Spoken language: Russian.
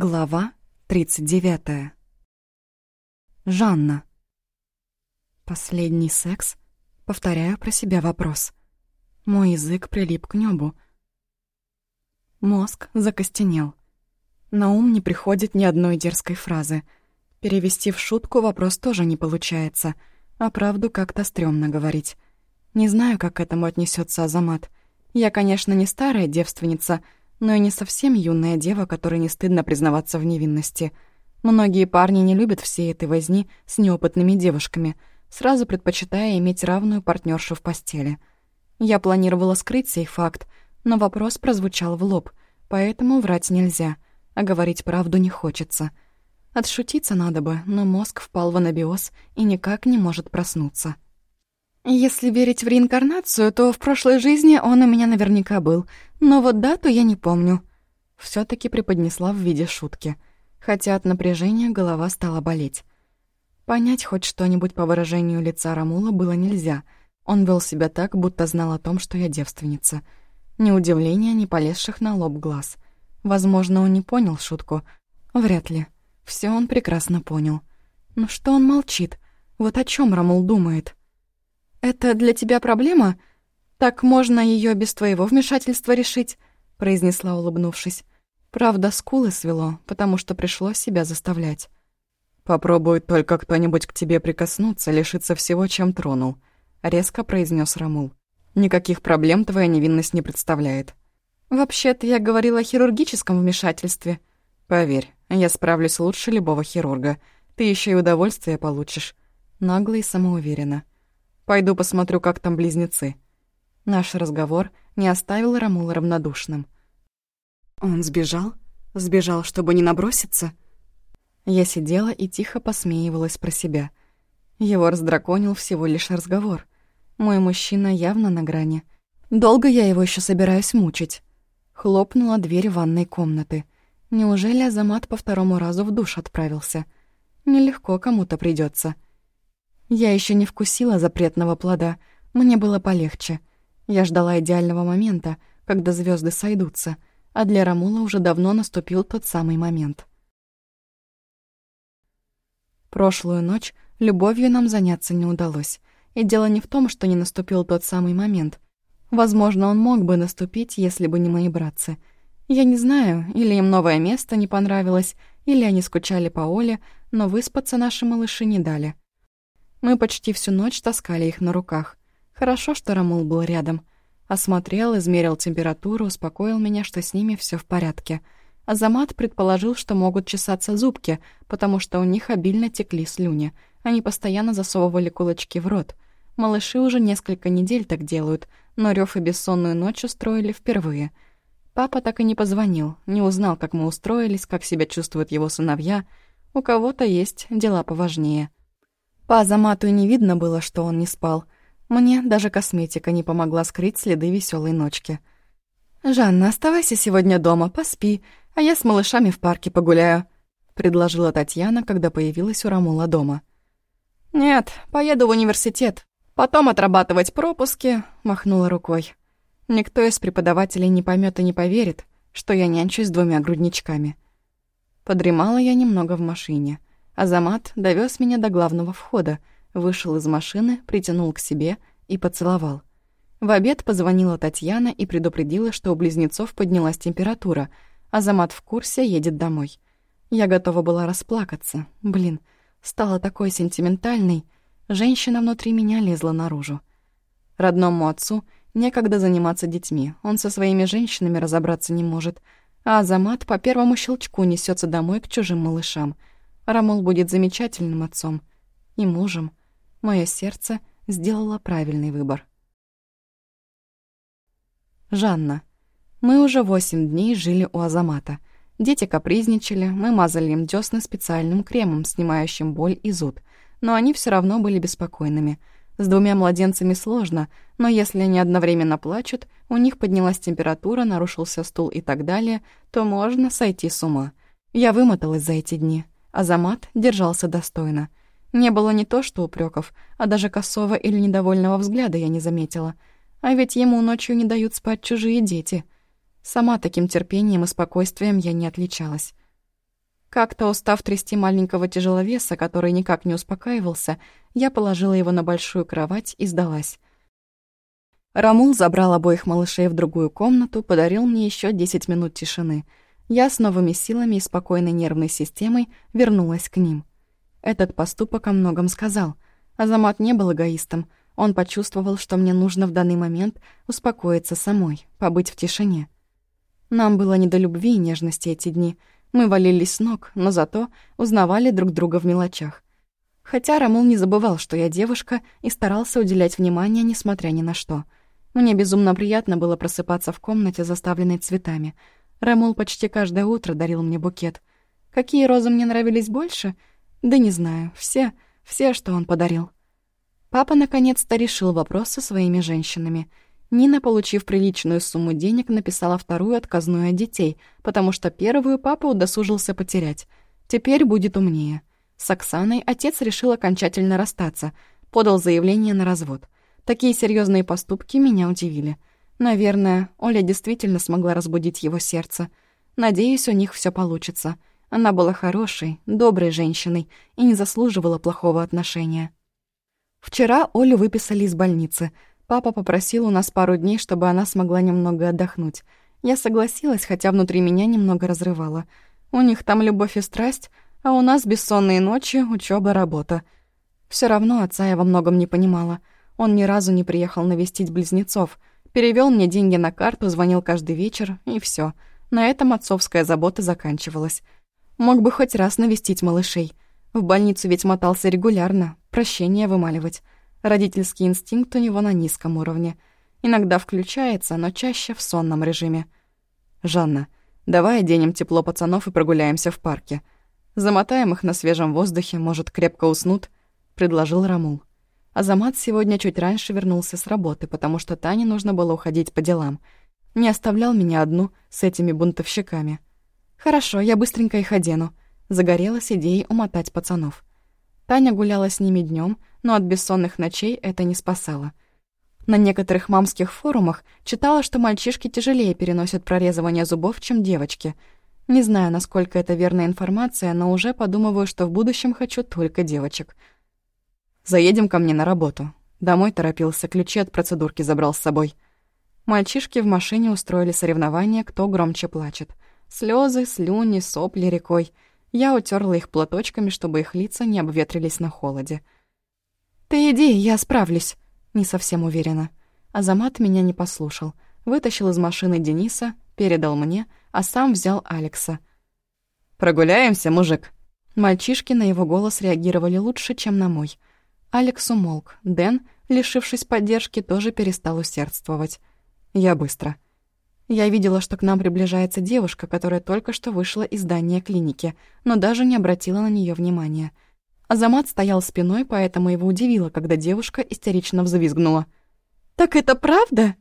Глава 39. Жанна. Последний секс? Повторяю про себя вопрос. Мой язык прилип к небу. Мозг закостенел. На ум не приходит ни одной дерзкой фразы. Перевести в шутку вопрос тоже не получается, а правду как-то стрёмно говорить. Не знаю, как к этому отнесется Азамат. Я, конечно, не старая девственница — но и не совсем юная дева, которой не стыдно признаваться в невинности. Многие парни не любят всей этой возни с неопытными девушками, сразу предпочитая иметь равную партнершу в постели. Я планировала скрыть сей факт, но вопрос прозвучал в лоб, поэтому врать нельзя, а говорить правду не хочется. Отшутиться надо бы, но мозг впал в анабиоз и никак не может проснуться. Если верить в реинкарнацию, то в прошлой жизни он у меня наверняка был, но вот дату я не помню. все таки преподнесла в виде шутки, хотя от напряжения голова стала болеть. Понять хоть что-нибудь по выражению лица Рамула было нельзя. Он вел себя так, будто знал о том, что я девственница. Ни удивления, ни полезших на лоб глаз. Возможно, он не понял шутку. Вряд ли. Все он прекрасно понял. Но что он молчит? Вот о чем Рамул думает? «Это для тебя проблема? Так можно ее без твоего вмешательства решить», — произнесла, улыбнувшись. Правда, скулы свело, потому что пришлось себя заставлять. «Попробует только кто-нибудь к тебе прикоснуться, лишиться всего, чем тронул», — резко произнес Рамул. «Никаких проблем твоя невинность не представляет». «Вообще-то я говорила о хирургическом вмешательстве». «Поверь, я справлюсь лучше любого хирурга. Ты еще и удовольствие получишь». Нагло и самоуверенно. Пойду посмотрю, как там близнецы». Наш разговор не оставил Рамула равнодушным. «Он сбежал? Сбежал, чтобы не наброситься?» Я сидела и тихо посмеивалась про себя. Его раздраконил всего лишь разговор. Мой мужчина явно на грани. Долго я его еще собираюсь мучить. Хлопнула дверь ванной комнаты. Неужели Азамат по второму разу в душ отправился? Нелегко кому-то придется. Я еще не вкусила запретного плода, мне было полегче. Я ждала идеального момента, когда звезды сойдутся, а для Рамула уже давно наступил тот самый момент. Прошлую ночь любовью нам заняться не удалось. И дело не в том, что не наступил тот самый момент. Возможно, он мог бы наступить, если бы не мои братцы. Я не знаю, или им новое место не понравилось, или они скучали по Оле, но выспаться наши малыши не дали. Мы почти всю ночь таскали их на руках. Хорошо, что Рамул был рядом. Осмотрел, измерил температуру, успокоил меня, что с ними все в порядке. Азамат предположил, что могут чесаться зубки, потому что у них обильно текли слюни. Они постоянно засовывали кулачки в рот. Малыши уже несколько недель так делают, но рёв и бессонную ночь устроили впервые. Папа так и не позвонил, не узнал, как мы устроились, как себя чувствуют его сыновья. У кого-то есть дела поважнее. По Азамату не видно было, что он не спал. Мне даже косметика не помогла скрыть следы веселой ночки. «Жанна, оставайся сегодня дома, поспи, а я с малышами в парке погуляю», — предложила Татьяна, когда появилась у Рамула дома. «Нет, поеду в университет. Потом отрабатывать пропуски», — махнула рукой. «Никто из преподавателей не поймет и не поверит, что я нянчусь с двумя грудничками». Подремала я немного в машине — Азамат довез меня до главного входа, вышел из машины, притянул к себе и поцеловал. В обед позвонила Татьяна и предупредила, что у близнецов поднялась температура. Азамат в курсе, едет домой. Я готова была расплакаться. Блин, стала такой сентиментальной. Женщина внутри меня лезла наружу. Родному отцу некогда заниматься детьми. Он со своими женщинами разобраться не может. А Азамат по первому щелчку несется домой к чужим малышам — Рамул будет замечательным отцом и мужем. Мое сердце сделало правильный выбор. Жанна. Мы уже восемь дней жили у Азамата. Дети капризничали, мы мазали им дёсны специальным кремом, снимающим боль и зуд. Но они все равно были беспокойными. С двумя младенцами сложно, но если они одновременно плачут, у них поднялась температура, нарушился стул и так далее, то можно сойти с ума. Я вымоталась за эти дни. Азамат держался достойно. Не было не то что упреков, а даже косого или недовольного взгляда я не заметила. А ведь ему ночью не дают спать чужие дети. Сама таким терпением и спокойствием я не отличалась. Как-то устав трясти маленького тяжеловеса, который никак не успокаивался, я положила его на большую кровать и сдалась. Рамул забрал обоих малышей в другую комнату, подарил мне еще 10 минут тишины. Я с новыми силами и спокойной нервной системой вернулась к ним. Этот поступок о многом сказал. Азамат не был эгоистом. Он почувствовал, что мне нужно в данный момент успокоиться самой, побыть в тишине. Нам было не до любви и нежности эти дни. Мы валились с ног, но зато узнавали друг друга в мелочах. Хотя Рамул не забывал, что я девушка, и старался уделять внимание, несмотря ни на что. Мне безумно приятно было просыпаться в комнате, заставленной цветами. Рамул почти каждое утро дарил мне букет. Какие розы мне нравились больше? Да не знаю, все, все, что он подарил. Папа наконец-то решил вопрос со своими женщинами. Нина, получив приличную сумму денег, написала вторую отказную от детей, потому что первую папа удосужился потерять. Теперь будет умнее. С Оксаной отец решил окончательно расстаться, подал заявление на развод. Такие серьезные поступки меня удивили. Наверное, Оля действительно смогла разбудить его сердце. Надеюсь, у них все получится. Она была хорошей, доброй женщиной и не заслуживала плохого отношения. Вчера Олю выписали из больницы. Папа попросил у нас пару дней, чтобы она смогла немного отдохнуть. Я согласилась, хотя внутри меня немного разрывало. У них там любовь и страсть, а у нас бессонные ночи, учёба, работа. Все равно отца я во многом не понимала. Он ни разу не приехал навестить близнецов. Перевёл мне деньги на карту, звонил каждый вечер, и всё. На этом отцовская забота заканчивалась. Мог бы хоть раз навестить малышей. В больницу ведь мотался регулярно, прощения вымаливать. Родительский инстинкт у него на низком уровне. Иногда включается, но чаще в сонном режиме. «Жанна, давай оденем тепло пацанов и прогуляемся в парке», Замотаем их на свежем воздухе, может, крепко уснут», — предложил Рамул. Азамат сегодня чуть раньше вернулся с работы, потому что Тане нужно было уходить по делам. Не оставлял меня одну с этими бунтовщиками. «Хорошо, я быстренько их одену», — загорелась идеей умотать пацанов. Таня гуляла с ними днем, но от бессонных ночей это не спасало. На некоторых мамских форумах читала, что мальчишки тяжелее переносят прорезывание зубов, чем девочки — не знаю, насколько это верная информация, но уже подумываю, что в будущем хочу только девочек. Заедем ко мне на работу. Домой торопился, ключи от процедурки забрал с собой. Мальчишки в машине устроили соревнование, кто громче плачет. Слезы, слюни, сопли рекой. Я утерла их платочками, чтобы их лица не обветрились на холоде. «Ты иди, я справлюсь», — не совсем уверена. Азамат меня не послушал. Вытащил из машины Дениса, передал мне, а сам взял Алекса. «Прогуляемся, мужик?» Мальчишки на его голос реагировали лучше, чем на мой. Алекс умолк. Дэн, лишившись поддержки, тоже перестал усердствовать. Я быстро. Я видела, что к нам приближается девушка, которая только что вышла из здания клиники, но даже не обратила на нее внимания. Азамат стоял спиной, поэтому его удивило, когда девушка истерично взвизгнула. «Так это правда?»